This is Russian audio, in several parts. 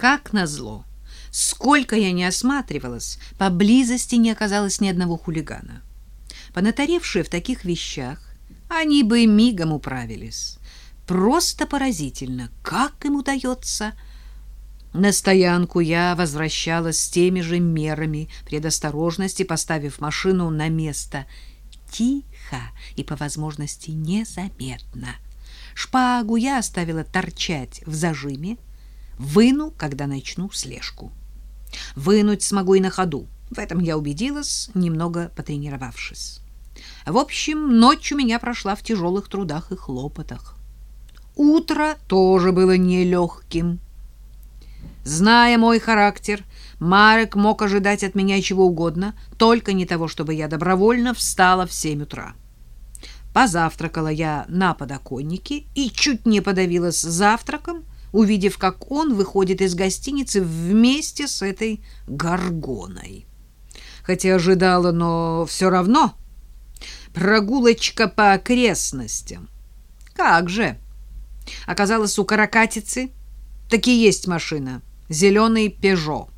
Как назло, сколько я не осматривалась, поблизости не оказалось ни одного хулигана. Понатаревшие в таких вещах, они бы мигом управились. Просто поразительно, как им удается... На стоянку я возвращалась с теми же мерами предосторожности, поставив машину на место тихо и по возможности незаметно. Шпагу я оставила торчать в зажиме, выну, когда начну слежку. Вынуть смогу и на ходу. В этом я убедилась, немного потренировавшись. В общем, ночь у меня прошла в тяжелых трудах и хлопотах. Утро тоже было нелегким. Зная мой характер, Марек мог ожидать от меня чего угодно, только не того, чтобы я добровольно встала в семь утра. Позавтракала я на подоконнике и чуть не подавилась завтраком, увидев, как он выходит из гостиницы вместе с этой горгоной. Хотя ожидала, но все равно прогулочка по окрестностям. Как же! Оказалось, у каракатицы таки есть машина, зеленый «Пежо».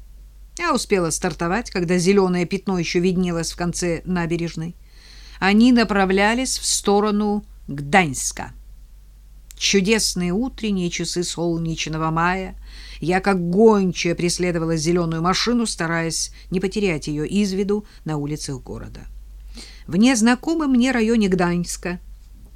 Я успела стартовать, когда зеленое пятно еще виднелось в конце набережной они направлялись в сторону Гданьска. Чудесные утренние часы солнечного мая. Я, как гончая, преследовала зеленую машину, стараясь не потерять ее из виду на улицах города. В незнакомом мне районе Гданьска,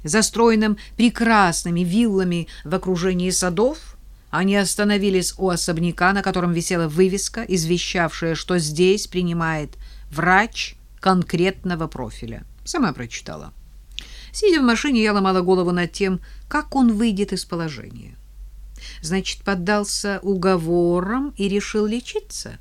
застроенном прекрасными виллами в окружении садов, они остановились у особняка, на котором висела вывеска, извещавшая, что здесь принимает врач конкретного профиля. Сама прочитала. Сидя в машине, я ломала голову над тем, как он выйдет из положения. Значит, поддался уговорам и решил лечиться.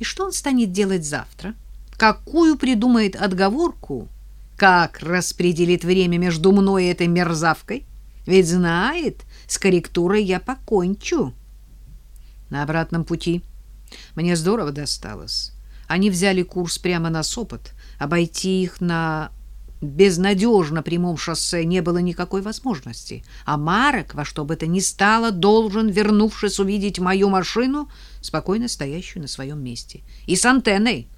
И что он станет делать завтра? Какую придумает отговорку? Как распределит время между мной и этой мерзавкой? Ведь знает, с корректурой я покончу. На обратном пути мне здорово досталось. Они взяли курс прямо на Сопот, Обойти их на безнадежно прямом шоссе не было никакой возможности, а Марек во что бы то ни стало должен, вернувшись увидеть мою машину, спокойно стоящую на своем месте. И с антенной.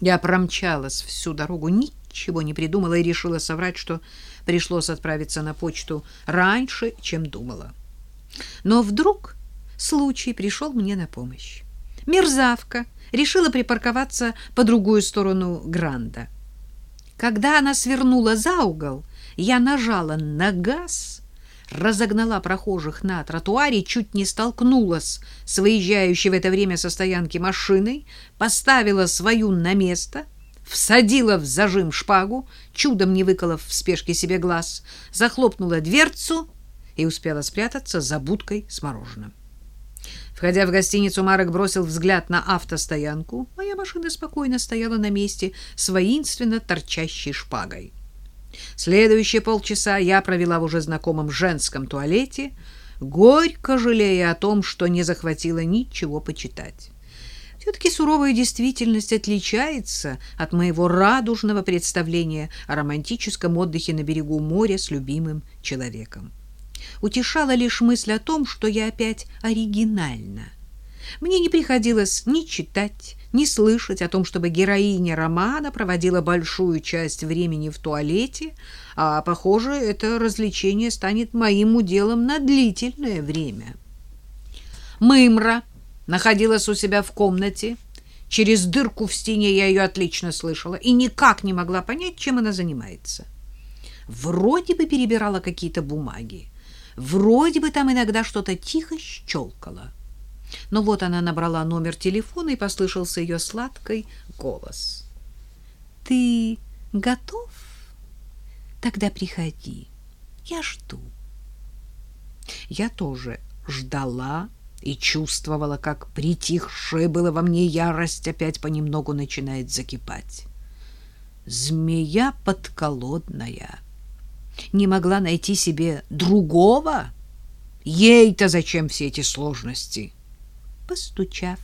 Я промчалась всю дорогу, ничего не придумала и решила соврать, что пришлось отправиться на почту раньше, чем думала. Но вдруг случай пришел мне на помощь. Мерзавка решила припарковаться по другую сторону Гранда. Когда она свернула за угол, я нажала на газ, разогнала прохожих на тротуаре, чуть не столкнулась с выезжающей в это время со стоянки машиной, поставила свою на место, всадила в зажим шпагу, чудом не выколов в спешке себе глаз, захлопнула дверцу и успела спрятаться за будкой с мороженым. Входя в гостиницу, Марек бросил взгляд на автостоянку. Моя машина спокойно стояла на месте с воинственно торчащей шпагой. Следующие полчаса я провела в уже знакомом женском туалете, горько жалея о том, что не захватила ничего почитать. Все-таки суровая действительность отличается от моего радужного представления о романтическом отдыхе на берегу моря с любимым человеком утешала лишь мысль о том, что я опять оригинальна. Мне не приходилось ни читать, ни слышать о том, чтобы героиня романа проводила большую часть времени в туалете, а, похоже, это развлечение станет моим уделом на длительное время. Мымра находилась у себя в комнате. Через дырку в стене я ее отлично слышала и никак не могла понять, чем она занимается. Вроде бы перебирала какие-то бумаги. Вроде бы там иногда что-то тихо щелкало. Но вот она набрала номер телефона, и послышался ее сладкий голос. «Ты готов? Тогда приходи. Я жду». Я тоже ждала и чувствовала, как притихшая была во мне ярость опять понемногу начинает закипать. Змея подколодная — не могла найти себе другого? Ей-то зачем все эти сложности? Постучав,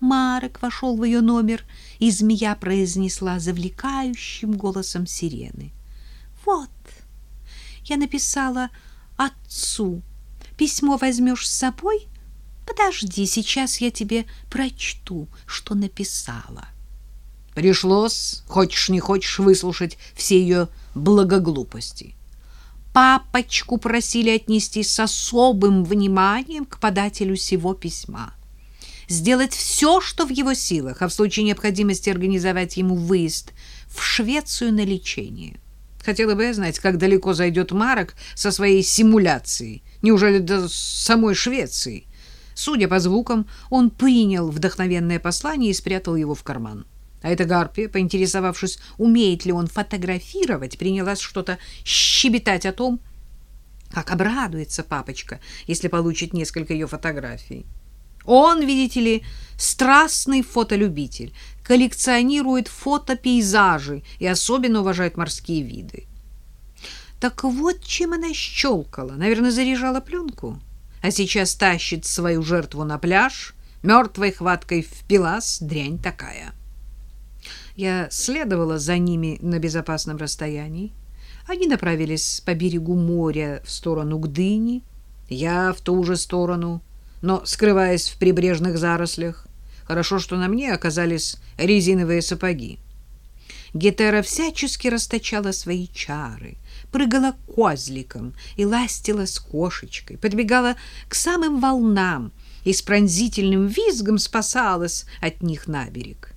Марек вошел в ее номер, и змея произнесла завлекающим голосом сирены. «Вот, я написала отцу. Письмо возьмешь с собой?» Подожди, сейчас я тебе прочту, что написала. Пришлось, хочешь не хочешь, выслушать все ее благоглупости. Папочку просили отнести с особым вниманием к подателю сего письма. Сделать все, что в его силах, а в случае необходимости организовать ему выезд в Швецию на лечение. Хотела бы я знать, как далеко зайдет Марок со своей симуляцией. Неужели до самой Швеции? Судя по звукам, он принял вдохновенное послание и спрятал его в карман. А эта гарпия, поинтересовавшись, умеет ли он фотографировать, принялась что-то щебетать о том, как обрадуется папочка, если получит несколько ее фотографий. Он, видите ли, страстный фотолюбитель, коллекционирует фотопейзажи и особенно уважает морские виды. Так вот, чем она щелкала. Наверное, заряжала пленку а сейчас тащит свою жертву на пляж, мертвой хваткой впилась, дрянь такая. Я следовала за ними на безопасном расстоянии. Они направились по берегу моря в сторону Гдыни, я в ту же сторону, но скрываясь в прибрежных зарослях. Хорошо, что на мне оказались резиновые сапоги. Гетера всячески расточала свои чары, прыгала козликом и ластила с кошечкой, подбегала к самым волнам и с пронзительным визгом спасалась от них на берег.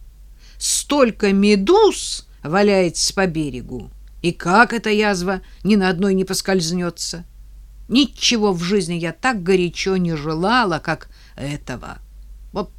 Столько медуз валяется по берегу, и как эта язва ни на одной не поскользнется. Ничего в жизни я так горячо не желала, как этого. Вот,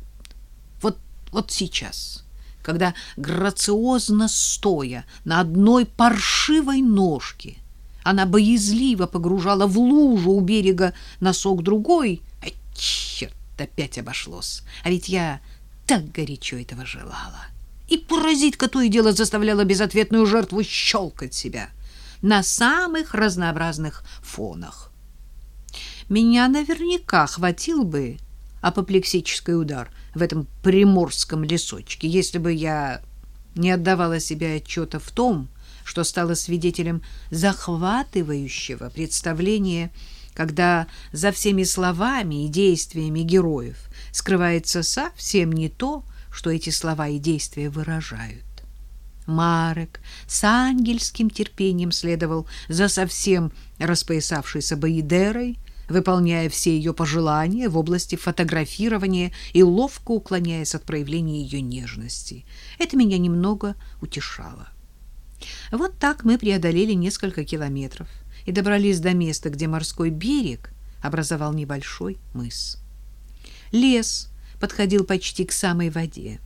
вот, вот сейчас когда грациозно стоя на одной паршивой ножке она боязливо погружала в лужу у берега носок другой. А черт, опять обошлось. А ведь я так горячо этого желала. И паразитка то и дело заставляла безответную жертву щелкать себя на самых разнообразных фонах. Меня наверняка хватил бы апоплексический удар в этом приморском лесочке, если бы я не отдавала себе отчета в том, что стала свидетелем захватывающего представления, когда за всеми словами и действиями героев скрывается совсем не то, что эти слова и действия выражают. Марек с ангельским терпением следовал за совсем распоясавшейся Баидерой, выполняя все ее пожелания в области фотографирования и ловко уклоняясь от проявления ее нежности. Это меня немного утешало. Вот так мы преодолели несколько километров и добрались до места, где морской берег образовал небольшой мыс. Лес подходил почти к самой воде.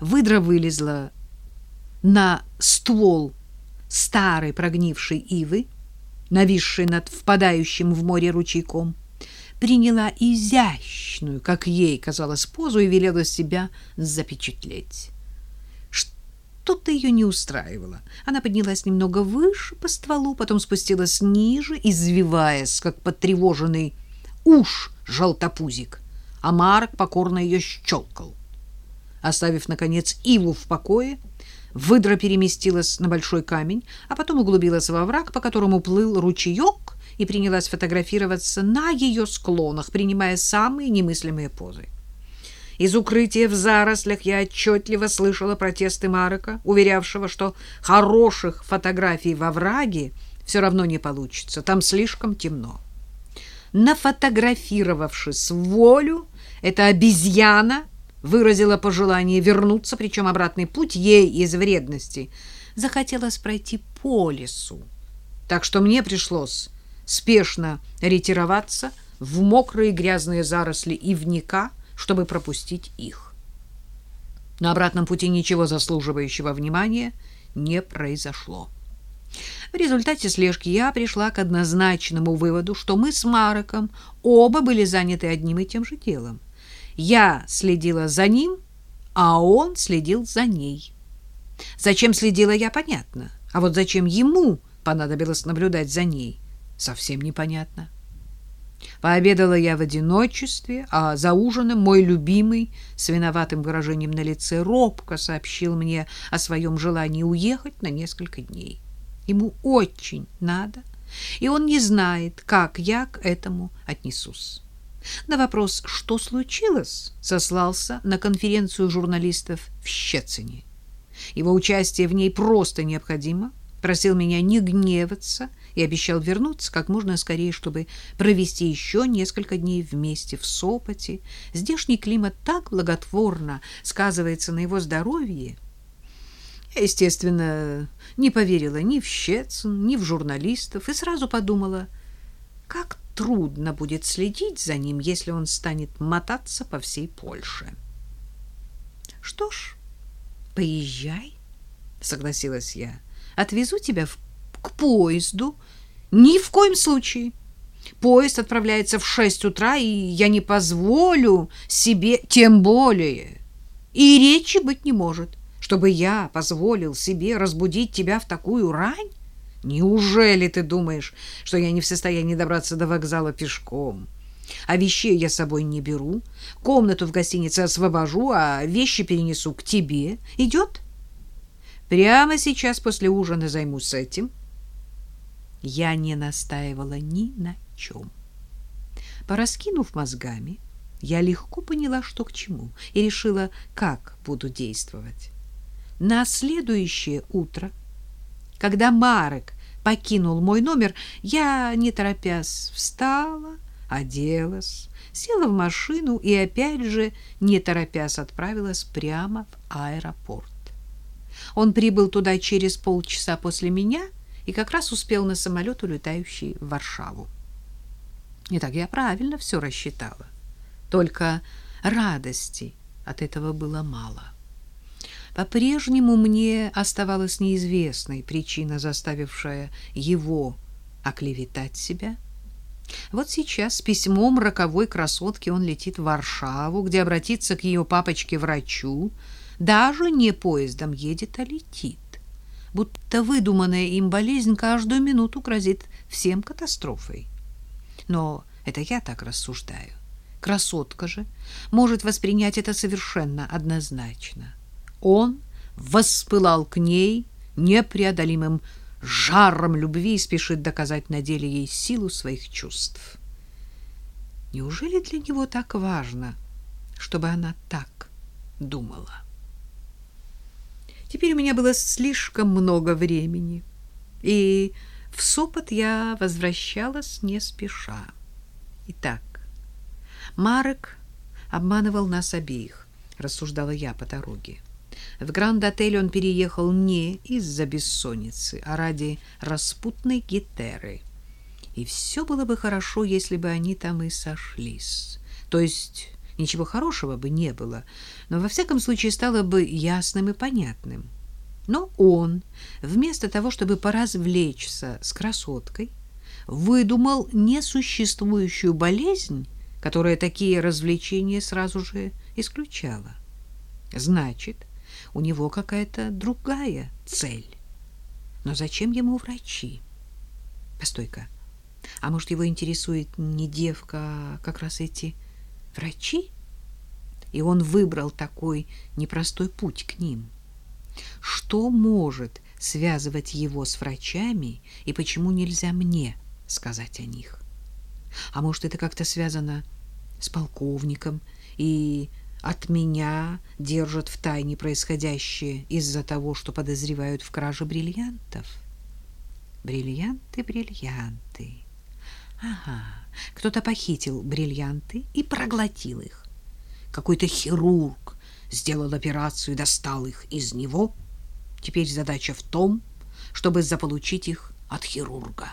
Выдра вылезла на ствол старой прогнившей ивы, нависшей над впадающим в море ручейком, приняла изящную, как ей казалось, позу и велела себя запечатлеть. Что-то ее не устраивало. Она поднялась немного выше по стволу, потом спустилась ниже, извиваясь, как потревоженный уж желтопузик, а Марк покорно ее щелкал. Оставив, наконец, Иву в покое, выдра переместилась на большой камень, а потом углубилась во враг, по которому плыл ручеек, и принялась фотографироваться на ее склонах, принимая самые немыслимые позы. Из укрытия в зарослях я отчетливо слышала протесты Марека, уверявшего, что хороших фотографий во враге все равно не получится, там слишком темно. Нафотографировавшись в волю, эта обезьяна выразила пожелание вернуться, причем обратный путь ей из вредности захотелось пройти по лесу. Так что мне пришлось спешно ретироваться в мокрые грязные заросли ивника, чтобы пропустить их. На обратном пути ничего заслуживающего внимания не произошло. В результате слежки я пришла к однозначному выводу, что мы с Мароком оба были заняты одним и тем же делом. Я следила за ним, а он следил за ней. Зачем следила я, понятно. А вот зачем ему понадобилось наблюдать за ней, совсем непонятно. Пообедала я в одиночестве, а за ужином мой любимый с виноватым выражением на лице робко сообщил мне о своем желании уехать на несколько дней. Ему очень надо, и он не знает, как я к этому отнесусь. На вопрос, что случилось, сослался на конференцию журналистов в Щецине. Его участие в ней просто необходимо, просил меня не гневаться и обещал вернуться как можно скорее, чтобы провести еще несколько дней вместе в Сопоте. Здешний климат так благотворно сказывается на его здоровье. Я, естественно, не поверила ни в Щецин, ни в журналистов и сразу подумала, как трудно будет следить за ним, если он станет мотаться по всей Польше. Что ж, поезжай, согласилась я. Отвезу тебя в, к поезду. Ни в коем случае. Поезд отправляется в шесть утра, и я не позволю себе, тем более. И речи быть не может, чтобы я позволил себе разбудить тебя в такую рань. Неужели ты думаешь, что я не в состоянии добраться до вокзала пешком? А вещей я с собой не беру, комнату в гостинице освобожу, а вещи перенесу к тебе. Идет? Прямо сейчас после ужина займусь этим. Я не настаивала ни на чем. Пораскинув мозгами, я легко поняла, что к чему, и решила, как буду действовать. На следующее утро когда Марек покинул мой номер, я, не торопясь, встала, оделась, села в машину и опять же, не торопясь, отправилась прямо в аэропорт. Он прибыл туда через полчаса после меня и как раз успел на самолет, улетающий в Варшаву. Итак, я правильно все рассчитала. Только радости от этого было мало. По-прежнему мне оставалась неизвестной причина, заставившая его оклеветать себя. Вот сейчас с письмом роковой красотки он летит в Варшаву, где обратиться к ее папочке-врачу. Даже не поездом едет, а летит. Будто выдуманная им болезнь каждую минуту грозит всем катастрофой. Но это я так рассуждаю. Красотка же может воспринять это совершенно однозначно. Он воспылал к ней непреодолимым жаром любви и спешит доказать на деле ей силу своих чувств. Неужели для него так важно, чтобы она так думала? Теперь у меня было слишком много времени, и в Сопот я возвращалась не спеша. Итак, Марек обманывал нас обеих, рассуждала я по дороге. В Гранд-отель он переехал не из-за бессонницы, а ради распутной гетеры. И все было бы хорошо, если бы они там и сошлись. То есть ничего хорошего бы не было, но во всяком случае стало бы ясным и понятным. Но он, вместо того, чтобы поразвлечься с красоткой, выдумал несуществующую болезнь, которая такие развлечения сразу же исключала. Значит, у него какая-то другая цель. Но зачем ему врачи? Постой-ка. А может, его интересует не девка, а как раз эти врачи? И он выбрал такой непростой путь к ним. Что может связывать его с врачами и почему нельзя мне сказать о них? А может, это как-то связано с полковником и от меня держат в тайне происходящее из-за того, что подозревают в краже бриллиантов. Бриллианты, бриллианты. Ага, кто-то похитил бриллианты и проглотил их. Какой-то хирург сделал операцию и достал их из него. Теперь задача в том, чтобы заполучить их от хирурга.